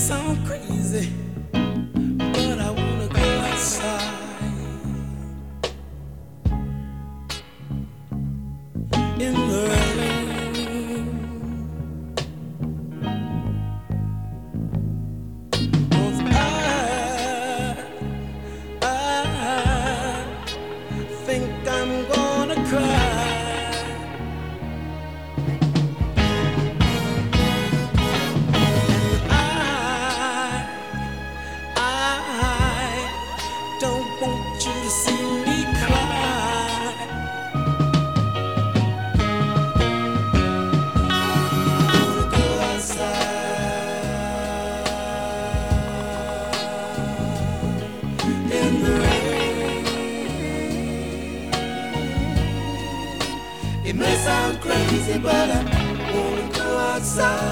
sound crazy, but I wanna go outside. In the crazy, but I wanna go outside.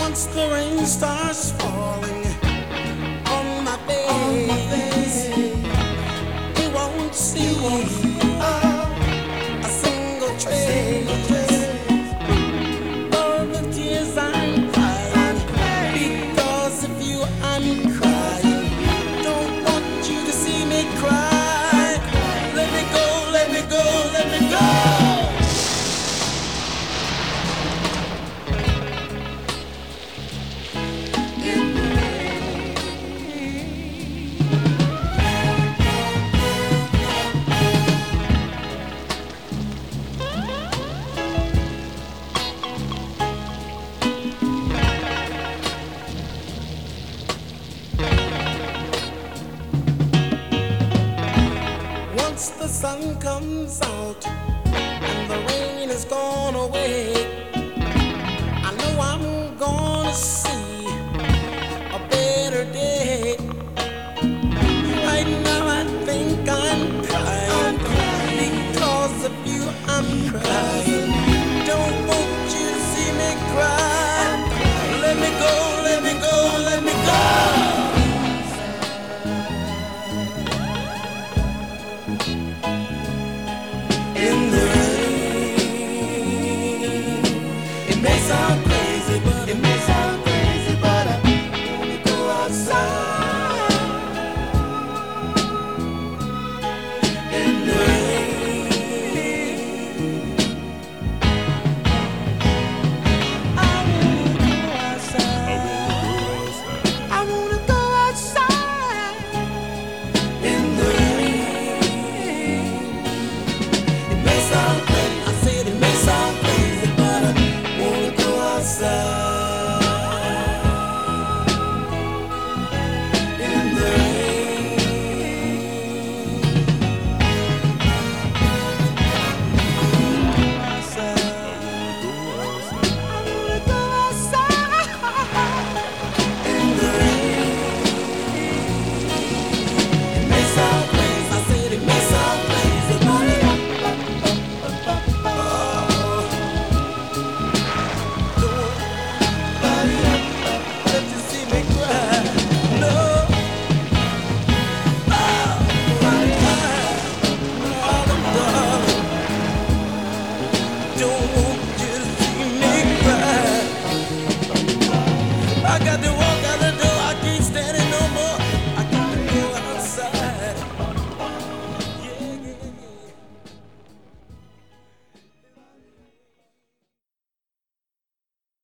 Once the rain starts falling song. outside.